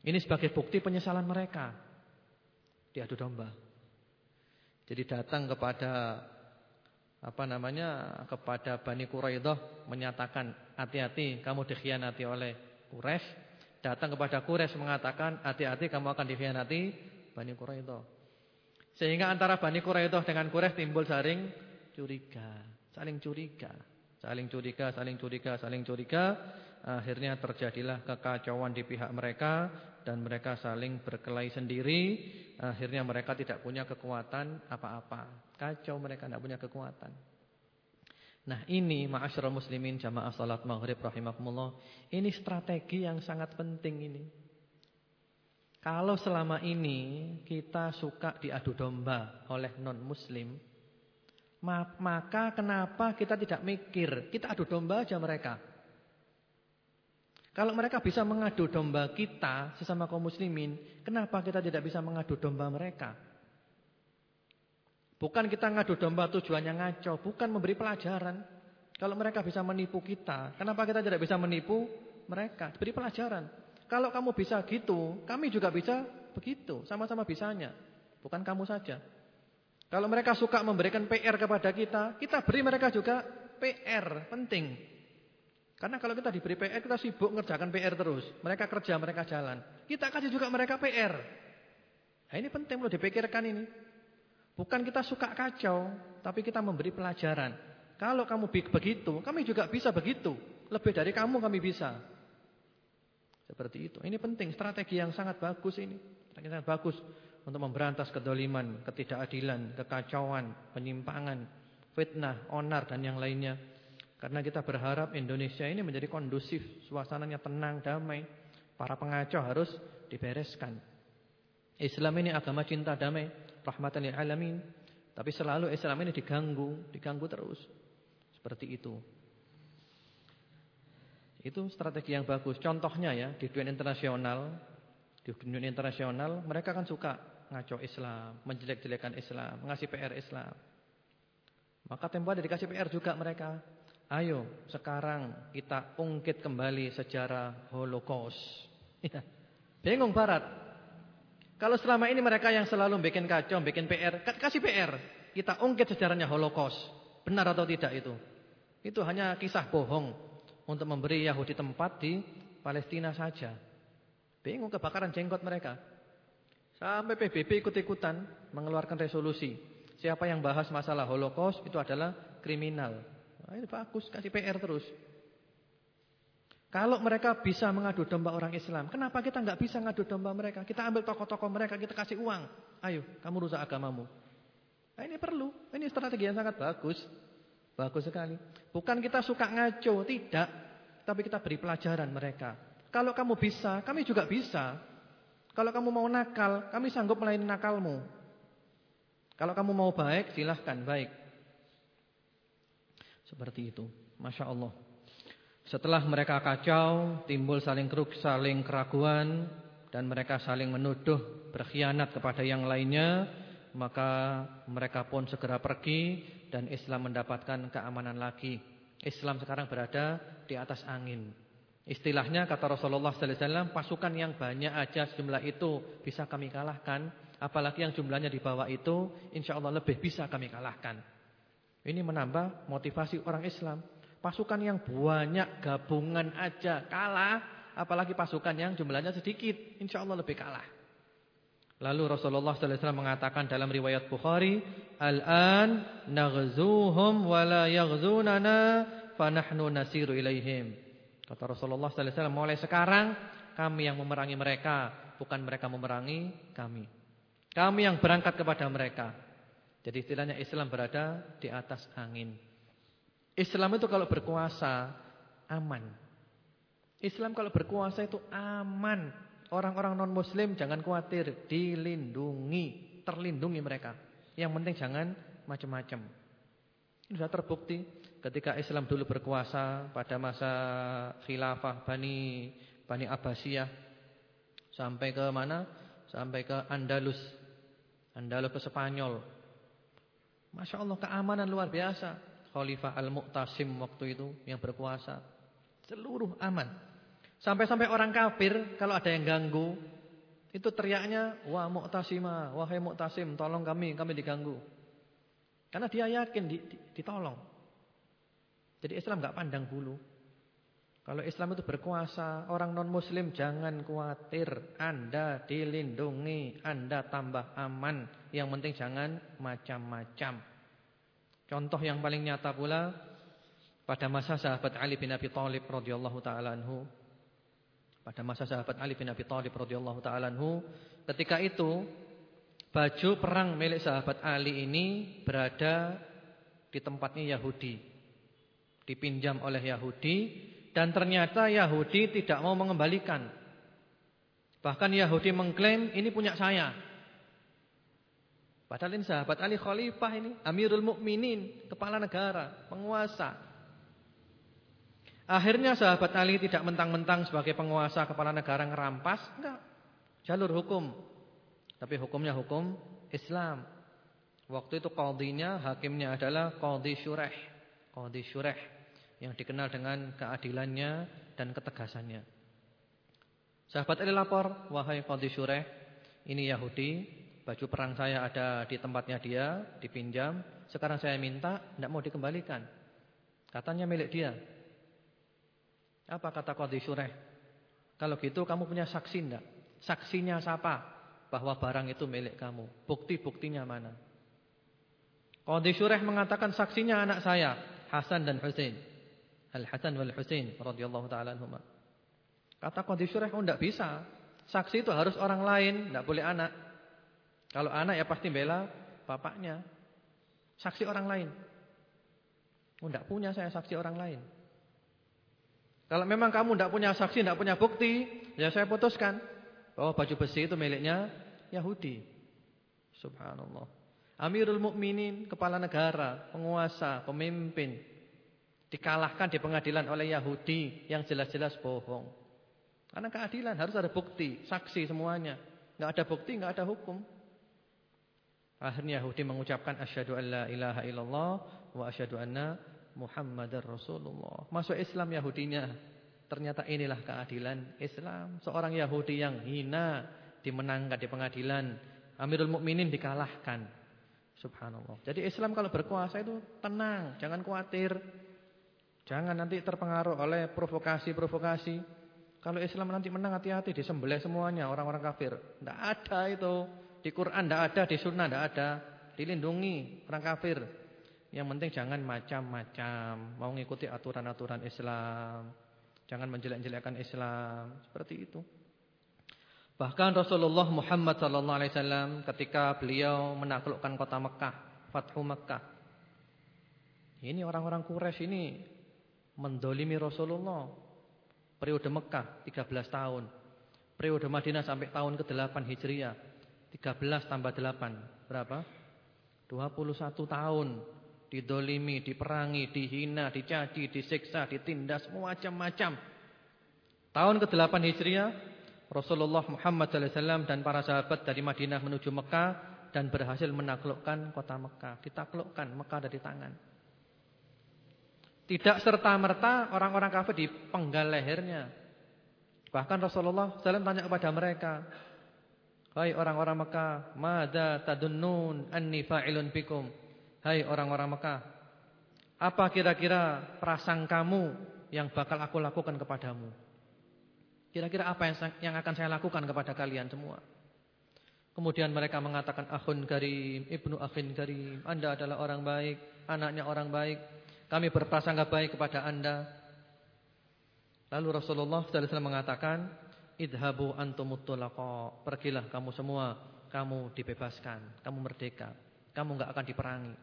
Ini sebagai bukti penyesalan mereka. Diadu domba. Jadi datang kepada apa namanya? kepada Bani Quraidah menyatakan hati-hati kamu dikhianati oleh Quraisy. Datang kepada Quraisy mengatakan hati-hati kamu akan dikhianati Bani Quraidah. Sehingga antara Bani Quraidah dengan Quraisy timbul saring curiga, saling curiga, saling curiga, saling curiga, saling curiga. Akhirnya terjadilah kekacauan di pihak mereka dan mereka saling berkelahi sendiri. Akhirnya mereka tidak punya kekuatan apa-apa. Kacau mereka tidak punya kekuatan. Nah ini ma'asyiral muslimin jamaah salat maghrib rahimakumullah. Ini strategi yang sangat penting ini. Kalau selama ini kita suka diadu domba oleh non muslim. Maka kenapa kita tidak mikir? Kita adu domba aja mereka. Kalau mereka bisa mengadu domba kita sesama kaum muslimin, kenapa kita tidak bisa mengadu domba mereka? Bukan kita ngadu domba tujuannya ngaco, bukan memberi pelajaran. Kalau mereka bisa menipu kita, kenapa kita tidak bisa menipu mereka? Beri pelajaran. Kalau kamu bisa gitu, kami juga bisa begitu, sama-sama bisanya. Bukan kamu saja. Kalau mereka suka memberikan PR kepada kita, kita beri mereka juga PR, penting. Karena kalau kita diberi PR, kita sibuk ngerjakan PR terus. Mereka kerja, mereka jalan. Kita kasih juga mereka PR. Nah ini penting perlu dipikirkan ini. Bukan kita suka kacau, tapi kita memberi pelajaran. Kalau kamu begitu, kami juga bisa begitu. Lebih dari kamu kami bisa. Seperti itu. Ini penting, strategi yang sangat bagus ini. Strategi yang sangat bagus untuk memberantas kedoliman, ketidakadilan, kekacauan, penyimpangan, fitnah, onar dan yang lainnya. Karena kita berharap Indonesia ini menjadi kondusif, suasananya tenang, damai. Para pengacau harus dibereskan. Islam ini agama cinta damai, rahmatan lil alamin. Tapi selalu Islam ini diganggu, diganggu terus. Seperti itu. Itu strategi yang bagus. Contohnya ya di dunia internasional, di dunia internasional mereka kan suka ngaco Islam, menjelek-jelekan Islam, ngasih PR Islam. Maka tempo ada dikasih PR juga mereka. Ayo sekarang kita ungkit kembali sejarah Holocaust. [laughs] Ya. Bingung Barat. Kalau selama ini mereka yang selalu bikin kacau, bikin PR, kasih PR. Kita ungkit sejarahnya Holocaust. Benar atau tidak itu? Itu hanya kisah bohong untuk memberi Yahudi tempat di Palestina saja. Bingung kebakaran jenggot mereka. Sampai PBB ikut-ikutan mengeluarkan resolusi. Siapa yang bahas masalah Holocaust itu adalah kriminal. Nah, ini bagus, kasih PR terus. Kalau mereka bisa mengadu domba orang Islam, kenapa kita nggak bisa ngadu domba mereka? Kita ambil tokoh-tokoh mereka, kita kasih uang. Ayo, kamu rusak agamamu. Nah, ini perlu. Ini strategi yang sangat bagus. Bagus sekali. Bukan kita suka ngaco, tidak. Tapi kita beri pelajaran mereka. Kalau kamu bisa, kami juga bisa. Kalau kamu mau nakal, kami sanggup melayani nakalmu. Kalau kamu mau baik, silahkan baik. Seperti itu. Masya Allah. Setelah mereka kacau, timbul saling keruk, saling keraguan dan mereka saling menuduh berkhianat kepada yang lainnya, maka mereka pun segera pergi dan Islam mendapatkan keamanan lagi. Islam sekarang berada di atas angin. Istilahnya kata Rasulullah sallallahu alaihi wasallam, pasukan yang banyak aja jumlah itu bisa kami kalahkan, apalagi yang jumlahnya di bawah itu insyaallah lebih bisa kami kalahkan. Ini menambah motivasi orang Islam. Pasukan yang banyak gabungan aja kalah, apalagi pasukan yang jumlahnya sedikit, insya Allah lebih kalah. Lalu Rasulullah sallallahu alaihi wasallam mengatakan dalam riwayat Bukhari, "Al-an naghzuhum wa la yaghzunana fa nahnu nasiru ilaihim." Kata Rasulullah sallallahu alaihi mulai sekarang kami yang memerangi mereka, bukan mereka memerangi kami. Kami yang berangkat kepada mereka. Jadi istilahnya Islam berada di atas angin. Islam itu kalau berkuasa aman. Islam kalau berkuasa itu aman. Orang-orang non muslim jangan khawatir, dilindungi, terlindungi mereka. Yang penting jangan macam-macam. Sudah terbukti ketika Islam dulu berkuasa pada masa khilafah Bani Bani Abbasiyah sampai ke mana? Sampai ke Andalus. Andalus ke Spanyol. Masya Allah keamanan luar biasa. Khalifah Al-Mu'tasim waktu itu yang berkuasa. Seluruh aman. Sampai-sampai orang kafir kalau ada yang ganggu, itu teriaknya, "Wah Mu'tasimah, wahai Mu'tasim, tolong kami, kami diganggu." Karena dia yakin ditolong. Jadi Islam nggak pandang bulu. Kalau Islam itu berkuasa, orang non-muslim jangan khawatir. Anda dilindungi, Anda tambah aman. Yang penting jangan macam-macam. Contoh yang paling nyata pula pada masa sahabat Ali bin Abi Thalib radhiyallahu taala anhu. Pada masa sahabat Ali bin Abi Thalib radhiyallahu taala anhu, ketika itu baju perang milik sahabat Ali ini berada di tempatnya Yahudi. Dipinjam oleh Yahudi dan ternyata Yahudi tidak mau mengembalikan. Bahkan Yahudi mengklaim ini punya saya. Padahal ini sahabat Ali Khalifah ini, Amirul Mukminin, kepala negara, penguasa. Akhirnya sahabat Ali tidak mentang-mentang sebagai penguasa kepala negara ngerampas, enggak. Jalur hukum. Tapi hukumnya hukum Islam. Waktu itu qadhinya, hakimnya adalah qadhi syureh. Qadhi syureh yang dikenal dengan keadilannya dan ketegasannya. Sahabat Ali lapor, "Wahai qadhi syureh, ini Yahudi Baju perang saya ada di tempatnya dia, dipinjam. Sekarang saya minta, tidak mau dikembalikan. Katanya milik dia. Apa kata Qadhi Syureh? Kalau gitu kamu punya saksi enggak? Saksinya siapa? Bahwa barang itu milik kamu. Bukti-buktinya mana? Qadhi Syureh mengatakan saksinya anak saya, Hasan dan Husain. Al-Hasan wal Husain radhiyallahu taala anhuma. Kata Qadhi Syureh, "Oh, bisa. Saksi itu harus orang lain, enggak boleh anak." Kalau anak ya pasti bela bapaknya. Saksi orang lain. Oh, enggak punya saya saksi orang lain. Kalau memang kamu enggak punya saksi, enggak punya bukti, ya saya putuskan bahwa baju besi itu miliknya Yahudi. Subhanallah. Amirul Mukminin, kepala negara, penguasa, pemimpin. Dikalahkan di pengadilan oleh Yahudi yang jelas-jelas bohong. Karena keadilan harus ada bukti, saksi semuanya. Enggak ada bukti, enggak ada hukum. Akhirnya Yahudi mengucapkan asyhadu alla ilaha illallah wa asyhadu anna Muhammadar Rasulullah. Masuk Islam Yahudinya. Ternyata inilah keadilan Islam. Seorang Yahudi yang hina dimenangkan di pengadilan, Amirul Mukminin dikalahkan. Subhanallah. Jadi Islam kalau berkuasa itu tenang, jangan khawatir. Jangan nanti terpengaruh oleh provokasi-provokasi. Kalau Islam nanti menang hati-hati disembelih semuanya orang-orang kafir. Tidak ada itu. Di Quran tidak ada, di sunnah tidak ada. Dilindungi orang kafir. Yang penting jangan macam-macam. Mau mengikuti aturan-aturan Islam. Jangan menjelek-jelekkan Islam. Seperti itu. Bahkan Rasulullah Muhammad SAW ketika beliau menaklukkan kota Mekah. Fathu Mekah. Ini orang-orang Quraisy ini mendolimi Rasulullah. Periode Mekah 13 tahun. Periode Madinah sampai tahun ke-8 Hijriah 13 tambah 8 berapa? 21 tahun didolimi, diperangi, dihina, dicaci, disiksa, ditindas macam-macam. Tahun ke-8 Hijriah Rasulullah Muhammad SAW dan para sahabat dari Madinah menuju Mekah dan berhasil menaklukkan kota Mekah. Ditaklukkan Mekah dari tangan. Tidak serta-merta orang-orang kafir dipenggal lehernya. Bahkan Rasulullah SAW tanya kepada mereka. Hai orang-orang Mekah, Mada tadunnun anni fa'ilun bikum. Hai orang-orang Mekah, apa kira-kira prasangkamu yang bakal aku lakukan kepadamu? Kira-kira apa yang akan saya lakukan kepada kalian semua? Kemudian mereka mengatakan akhun karim, ibnu akhin karim, Anda adalah orang baik, anaknya orang baik. Kami berprasangka baik kepada anda. Lalu Rasulullah SAW mengatakan, Idhabu antumut tulaqa. Pergilah kamu semua, kamu dibebaskan, kamu merdeka. Kamu enggak akan diperangi.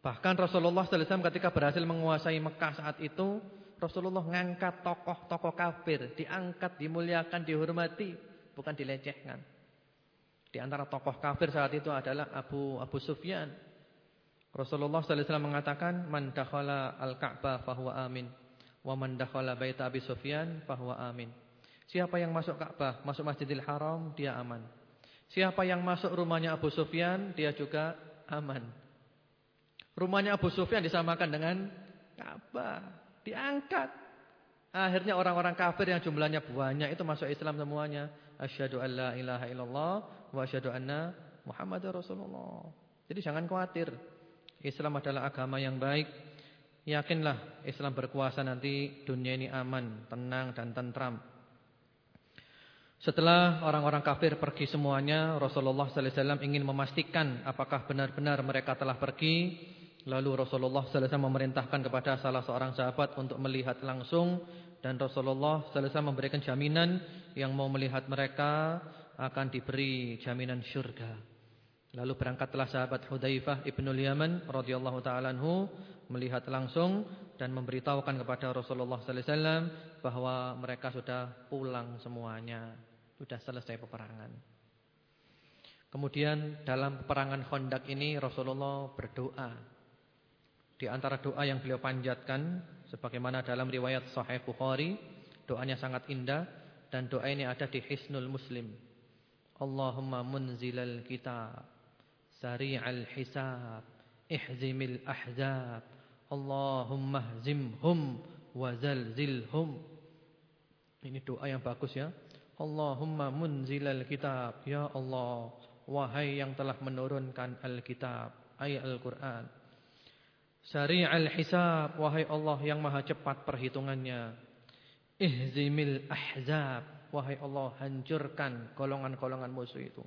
Bahkan Rasulullah SAW ketika berhasil menguasai Mekah saat itu, Rasulullah mengangkat tokoh-tokoh kafir, diangkat, dimuliakan, dihormati, bukan dilecehkan. Di antara tokoh kafir saat itu adalah Abu Abu Sufyan Rasulullah sallallahu alaihi wasallam mengatakan man dakhala al-Ka'bah fahuwa amin wa man dakhala bait Abi Sufyan fahuwa amin. Siapa yang masuk Ka'bah, masuk Masjidil Haram, dia aman. Siapa yang masuk rumahnya Abu Sufyan, dia juga aman. Rumahnya Abu Sufyan disamakan dengan Ka'bah, diangkat. Akhirnya orang-orang kafir yang jumlahnya banyak itu masuk Islam semuanya. Asyhadu alla ilaha illallah wa asyhadu anna Muhammadar Rasulullah. Jadi jangan khawatir. Islam adalah agama yang baik. Yakinlah Islam berkuasa nanti dunia ini aman, tenang dan tentram. Setelah orang-orang kafir pergi semuanya, Rasulullah sallallahu alaihi wasallam ingin memastikan apakah benar-benar mereka telah pergi. Lalu Rasulullah sallallahu alaihi wasallam memerintahkan kepada salah seorang sahabat untuk melihat langsung dan Rasulullah sallallahu alaihi wasallam memberikan jaminan yang mau melihat mereka akan diberi jaminan syurga. Lalu berangkatlah sahabat Hudzaifah ibnul Yaman radhiyallahu taala anhu melihat langsung dan memberitahukan kepada Rasulullah sallallahu alaihi wasallam bahwa mereka sudah pulang semuanya, sudah selesai peperangan. Kemudian dalam peperangan Khandaq ini Rasulullah berdoa. Di antara doa yang beliau panjatkan sebagaimana dalam riwayat Sahih Bukhari, doanya sangat indah dan doa ini ada di Hisnul Muslim. Allahumma munzilal kitab hisab ihzimil ahzab Allahumma hzimhum wa zalzilhum. Ini doa yang bagus ya. Allahumma munzilal kitab. Ya Allah wahai yang telah menurunkan alkitab ayat Al-Qur'an. Sari'al hisab wahai Allah yang maha cepat perhitungannya. Ihzimil ahzab wahai Allah hancurkan golongan-golongan musuh itu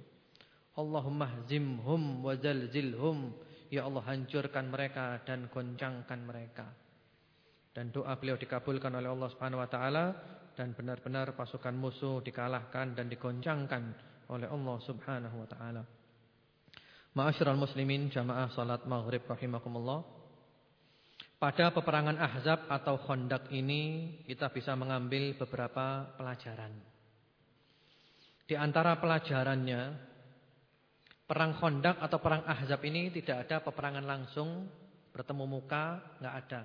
Allahumma zimhum wa zalzilhum. Ya Allah hancurkan mereka dan goncangkan mereka. Dan doa beliau dikabulkan oleh Allah Subhanahu wa taala dan benar-benar pasukan musuh dikalahkan dan digoncangkan oleh Allah Subhanahu wa taala. Ma'asyiral muslimin jamaah salat maghrib rahimakumullah. Pada peperangan Ahzab atau Khandaq ini kita bisa mengambil beberapa pelajaran. Di antara pelajarannya Perang Khandaq atau perang Ahzab ini tidak ada peperangan langsung, bertemu muka, enggak ada.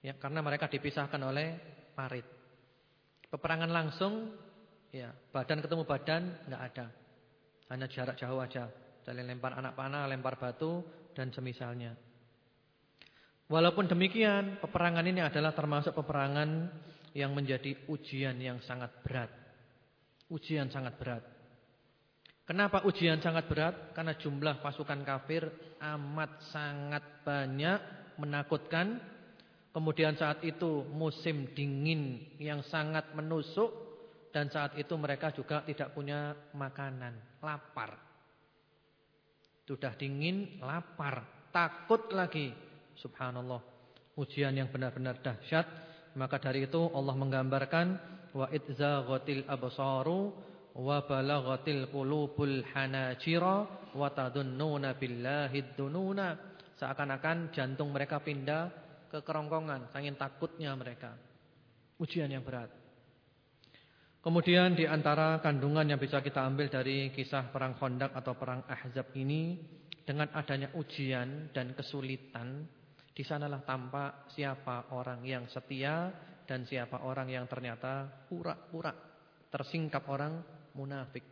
Ya, karena mereka dipisahkan oleh parit. Peperangan langsung ya, badan ketemu badan enggak ada. Hanya jarak jauh aja. Saling lempar anak panah, lempar batu dan semisalnya. Walaupun demikian, peperangan ini adalah termasuk peperangan yang menjadi ujian yang sangat berat. Ujian sangat berat. Kenapa ujian sangat berat? Karena jumlah pasukan kafir amat sangat banyak, menakutkan. Kemudian saat itu musim dingin yang sangat menusuk dan saat itu mereka juga tidak punya makanan, lapar. Sudah dingin, lapar, takut lagi. Subhanallah. Ujian yang benar-benar dahsyat. Maka dari itu Allah menggambarkan wa idzaghatil absaru wa balaghatil qulubul hanajira wa tadunnuna billahi dununa. Seakan-akan jantung mereka pindah ke kerongkongan saking takutnya mereka. Ujian yang berat. Kemudian di antara kandungan yang bisa kita ambil dari kisah perang Khandaq atau perang Ahzab ini dengan adanya ujian dan kesulitan di sanalah tampak siapa orang yang setia dan siapa orang yang ternyata pura-pura tersingkap orang munafik.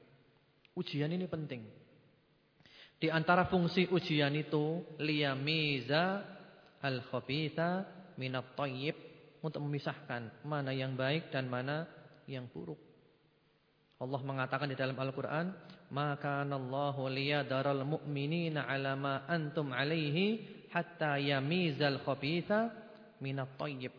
Ujian ini penting. Di antara fungsi ujian itu liyamiza al-khabitha minat thayyib untuk memisahkan mana yang baik dan mana yang buruk. Allah mengatakan di dalam Al-Qur'an, "Maka Allahu liyadaral mu'minina 'ala ma antum 'alaihi hatta yamizal khabitha minat thayyib."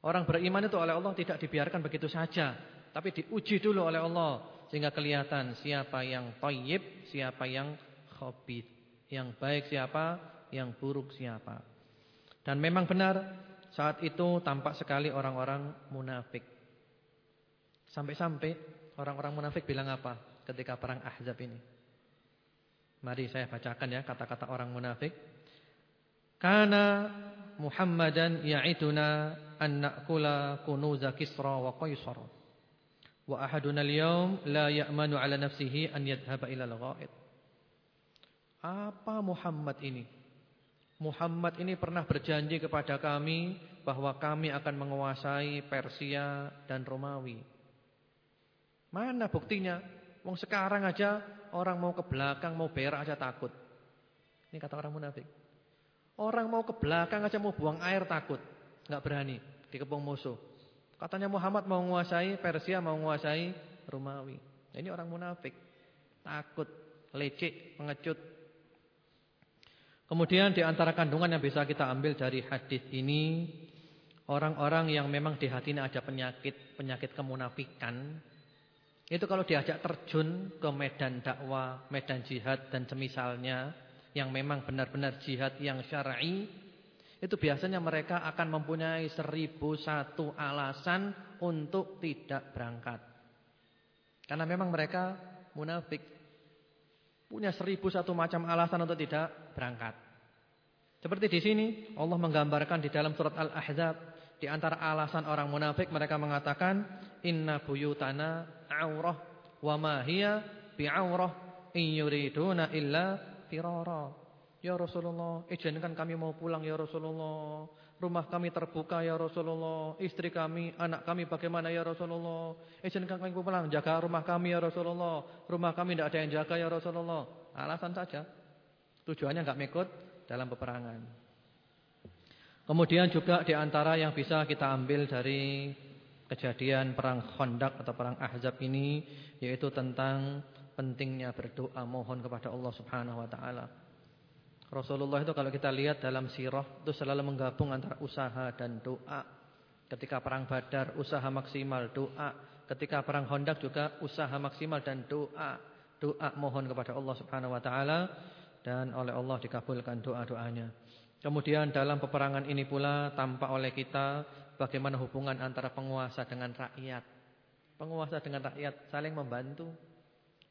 Orang beriman itu oleh Allah tidak dibiarkan begitu saja tapi diuji dulu oleh Allah sehingga kelihatan siapa yang thayyib, siapa yang khabith, yang baik siapa, yang buruk siapa. Dan memang benar saat itu tampak sekali orang-orang munafik. Sampai-sampai orang-orang munafik bilang apa ketika perang Ahzab ini? Mari saya bacakan ya kata-kata orang munafik. Kana Muhammadan ya'iduna an na'kula kunuza Kisra wa Qaisar. Wa ahaduna al-yawm la ya'manu 'ala nafsihi an yadhhaba ila al-ghaid. Apa Muhammad ini? Muhammad ini pernah berjanji kepada kami bahwa kami akan menguasai Persia dan Romawi. Mana buktinya? Wong sekarang aja orang mau ke belakang mau berak aja takut. Ini kata orang munafik. Orang mau ke belakang aja mau buang air takut, nggak berani dikepung musuh. Katanya Muhammad mau menguasai Persia, mau menguasai Romawi. Nah, ini orang munafik. Takut, lecek, pengecut. Kemudian di antara kandungan yang bisa kita ambil dari hadis ini, orang-orang yang memang di hatinya ada penyakit, penyakit kemunafikan, itu kalau diajak terjun ke medan dakwah, medan jihad dan semisalnya, yang memang benar-benar jihad yang syar'i, itu biasanya mereka akan mempunyai seribu satu alasan untuk tidak berangkat. Karena memang mereka munafik. Punya seribu satu macam alasan untuk tidak berangkat. Seperti di sini Allah menggambarkan di dalam surat Al-Ahzab. Di antara alasan orang munafik mereka mengatakan. Inna buyutana aurah wa ma hiya bi'aurah in yuriduna illa firara. Ya Rasulullah, izinkan kami mau pulang ya Rasulullah. Rumah kami terbuka ya Rasulullah. Istri kami, anak kami bagaimana ya Rasulullah. Izinkan kami pulang, jaga rumah kami ya Rasulullah. Rumah kami tidak ada yang jaga ya Rasulullah. Alasan saja. Tujuannya enggak mengikut dalam peperangan. Kemudian juga di antara yang bisa kita ambil dari kejadian perang Khandaq atau perang Ahzab ini yaitu tentang pentingnya berdoa mohon kepada Allah Subhanahu wa taala. Rasulullah itu kalau kita lihat dalam sirah itu selalu menggabung antara usaha dan doa. Ketika perang Badar usaha maksimal doa, ketika perang Khandaq juga usaha maksimal dan doa. Doa mohon kepada Allah Subhanahu wa taala dan oleh Allah dikabulkan doa-doanya. Kemudian dalam peperangan ini pula tampak oleh kita bagaimana hubungan antara penguasa dengan rakyat. Penguasa dengan rakyat saling membantu.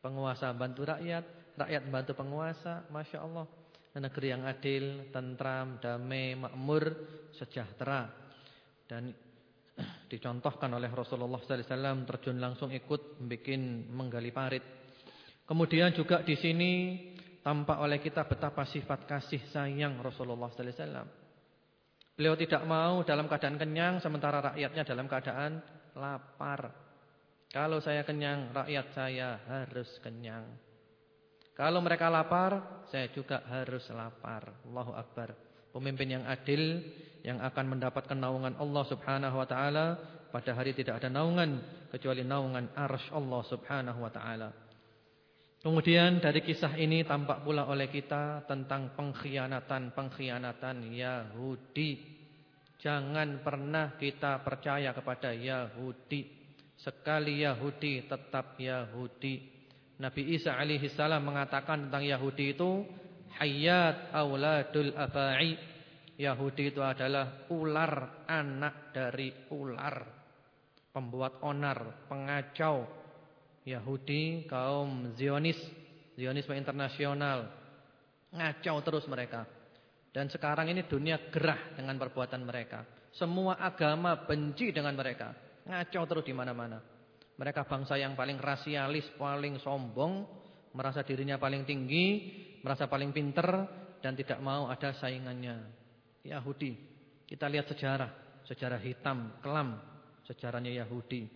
Penguasa bantu rakyat, rakyat membantu penguasa, Masya Allah negeri yang adil, tentram, damai, makmur, sejahtera. Dan [clears throat] dicontohkan oleh Rasulullah sallallahu alaihi wasallam terjun langsung ikut membuat menggali parit. Kemudian juga di sini tampak oleh kita betapa sifat kasih sayang Rasulullah sallallahu alaihi wasallam. Beliau tidak mau dalam keadaan kenyang sementara rakyatnya dalam keadaan lapar. Kalau saya kenyang, rakyat saya harus kenyang. Kalau mereka lapar, saya juga harus lapar. Allahu Akbar. Pemimpin yang adil yang akan mendapatkan naungan Allah Subhanahu wa taala pada hari tidak ada naungan kecuali naungan arsy Allah Subhanahu wa taala. Kemudian dari kisah ini tampak pula oleh kita tentang pengkhianatan-pengkhianatan Yahudi. Jangan pernah kita percaya kepada Yahudi. Sekali Yahudi tetap Yahudi. Nabi Isa alaihi salam mengatakan tentang Yahudi itu hayat auladul abai. Yahudi itu adalah ular anak dari ular. Pembuat onar, pengacau, Yahudi, kaum Zionis, Zionisme internasional. Ngacau terus mereka. Dan sekarang ini dunia gerah dengan perbuatan mereka. Semua agama benci dengan mereka. Ngacau terus di mana-mana. Mereka bangsa yang paling rasialis, paling sombong, merasa dirinya paling tinggi, merasa paling pinter dan tidak mau ada saingannya. Yahudi. Kita lihat sejarah, sejarah hitam, kelam, sejarahnya Yahudi.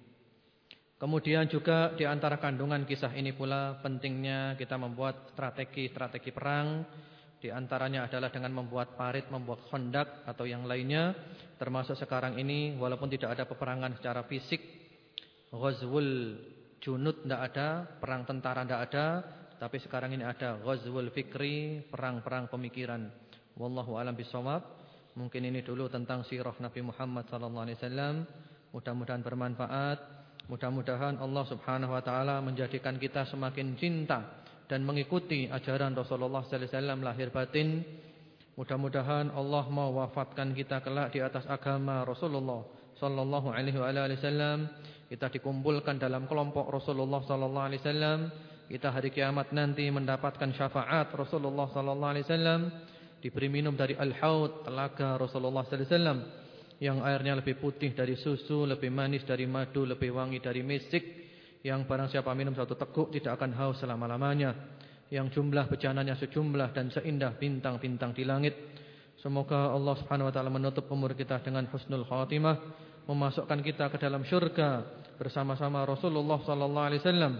Kemudian juga di antara kandungan kisah ini pula pentingnya kita membuat strategi-strategi perang. Di antaranya adalah dengan membuat parit, membuat kondak atau yang lainnya. Termasuk sekarang ini walaupun tidak ada peperangan secara fisik. Ghazwul junud tidak ada, perang tentara tidak ada. Tapi sekarang ini ada Ghazwul fikri, perang-perang pemikiran. Wallahu alam bisawab. Mungkin ini dulu tentang sirah Nabi Muhammad sallallahu alaihi wasallam. Mudah-mudahan bermanfaat. Mudah-mudahan Allah Subhanahu wa taala menjadikan kita semakin cinta dan mengikuti ajaran Rasulullah sallallahu alaihi wasallam lahir batin. Mudah-mudahan Allah mewafatkan kita kelak di atas agama Rasulullah sallallahu alaihi wasallam. Kita dikumpulkan dalam kelompok Rasulullah sallallahu alaihi wasallam. Kita hari kiamat nanti mendapatkan syafaat Rasulullah sallallahu alaihi wasallam, diberi minum dari al-haud telaga Rasulullah sallallahu alaihi wasallam yang airnya lebih putih dari susu, lebih manis dari madu, lebih wangi dari misik, yang barang siapa minum satu teguk tidak akan haus selama-lamanya, yang jumlah bejananya sejumlah dan seindah bintang-bintang di langit. Semoga Allah Subhanahu wa taala menutup umur kita dengan husnul khatimah, memasukkan kita ke dalam syurga bersama-sama Rasulullah sallallahu alaihi wasallam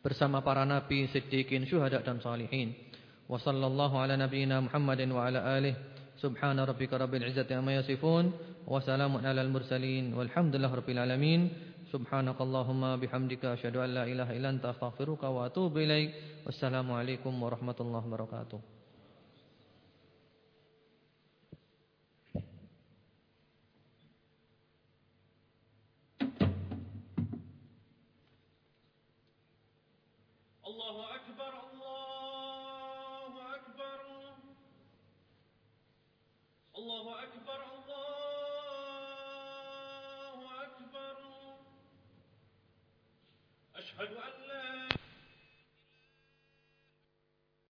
bersama para nabi, siddiqin, syuhada dan salihin. Wa sallallahu ala nabiyyina Muhammadin wa ala alihi. Subhana rabbika rabbil izzati amma yasifun wa salamun ala al mursalin walhamdulillahi rabbil alamin. Subhanakallahumma bihamdika asyhadu an la ilaha illa anta astaghfiruka wa atubu ilaik. Wassalamu alaikum warahmatullahi wabarakatuh. أشهد أن لا